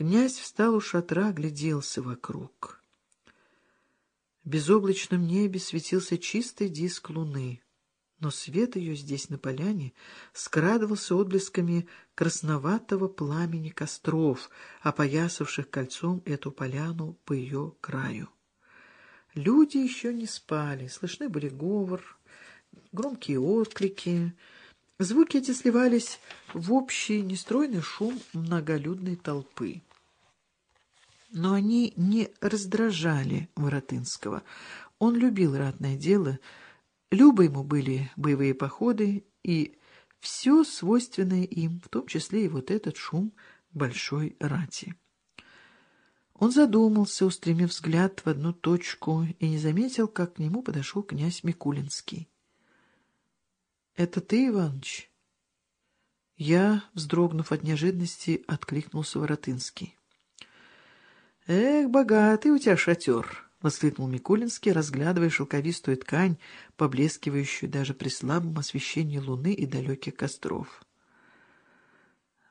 Князь встал у шатра, огляделся вокруг. В безоблачном небе светился чистый диск луны, но свет ее здесь, на поляне, скрадывался отблесками красноватого пламени костров, опоясавших кольцом эту поляну по ее краю. Люди еще не спали, слышны были говор, громкие отклики, Звуки эти сливались в общий нестройный шум многолюдной толпы. Но они не раздражали Воротынского. Он любил ратное дело, любо ему были боевые походы и все свойственное им, в том числе и вот этот шум большой рати. Он задумался, устремив взгляд в одну точку, и не заметил, как к нему подошел князь Микулинский. «Это ты, Иваныч?» Я, вздрогнув от неожиданности, откликнулся Воротынский. «Эх, богатый у тебя шатер!» — воскликнул Микулинский, разглядывая шелковистую ткань, поблескивающую даже при слабом освещении луны и далеких костров.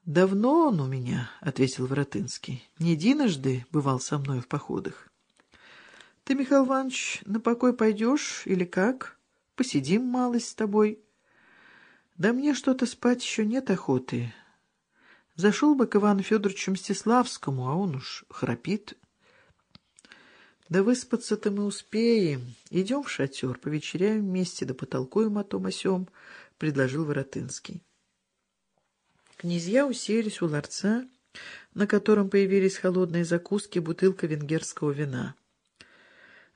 «Давно он у меня», — ответил Воротынский. «Не единожды бывал со мной в походах». «Ты, Михаил Иванович, на покой пойдешь или как? Посидим малость с тобой». Да мне что-то спать еще нет охоты. Зашел бы к Ивану Федоровичу Мстиславскому, а он уж храпит. Да выспаться-то мы успеем. Идем в шатер, повечеряем вместе, да потолкуем о том о сём, — предложил Воротынский. Князья уселись у ларца, на котором появились холодные закуски, бутылка венгерского вина.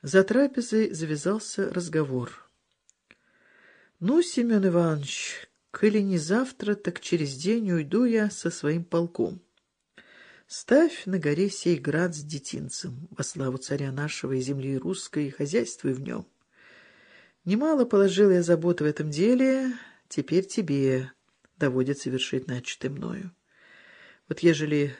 За трапезой завязался разговор. — Ну, Семен Иванович, Коли не завтра, так через день уйду я со своим полком. Ставь на горе сей град с детинцем, во славу царя нашего и земли русской, и хозяйствуй в нем. Немало положил я заботы в этом деле, теперь тебе доводится вершить начатое мною. Вот ежели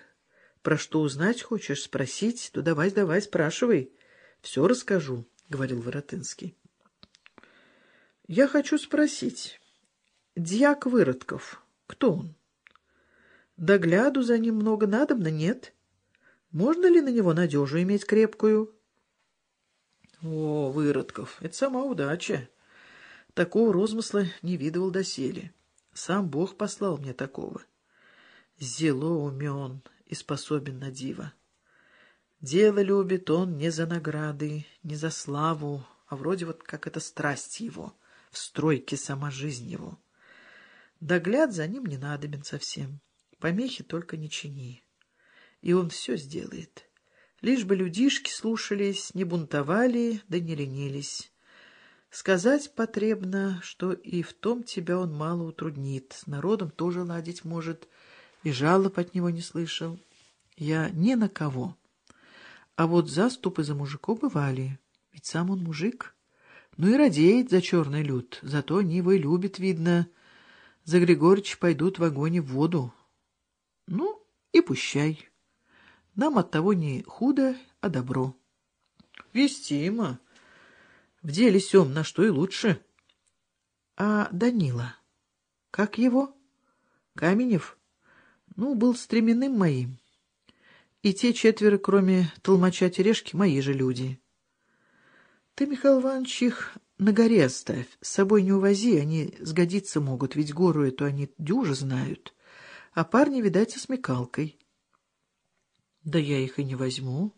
про что узнать хочешь, спросить, то давай, давай, спрашивай. Все расскажу, — говорил Воротынский. — Я хочу спросить... Дьяк Выродков. Кто он? Догляду за ним много надобно, нет? Можно ли на него надежу иметь крепкую? О, Выродков, это сама удача. Такого розмысла не видывал доселе. Сам Бог послал мне такого. Зело умен и способен на диво. Дело любит он не за награды, не за славу, а вроде вот как это страсть его, в стройке сама жизнь его. Догляд за ним не надобен совсем. Помехи только не чини. И он все сделает. Лишь бы людишки слушались, не бунтовали, да не ленились. Сказать потребно, что и в том тебя он мало утруднит. С народом тоже ладить может, и жалоб от него не слышал. Я ни на кого. А вот заступы за мужиков бывали, ведь сам он мужик. Ну и радеет за черный люд, зато и любит, видно, — за Григорьевич пойдут в огонь и в воду. Ну, и пущай. Нам от того не худо, а добро. Вестимо. В деле сём на что и лучше. А Данила? Как его? Каменев? Ну, был стременным моим. И те четверо, кроме толмача Терешки, мои же люди. Ты, Михаил Иванович, их на горе оставь, с собой не увози, они сгодиться могут, ведь гору эту они дюже знают. А парни, видать, со смекалкой. Да я их и не возьму.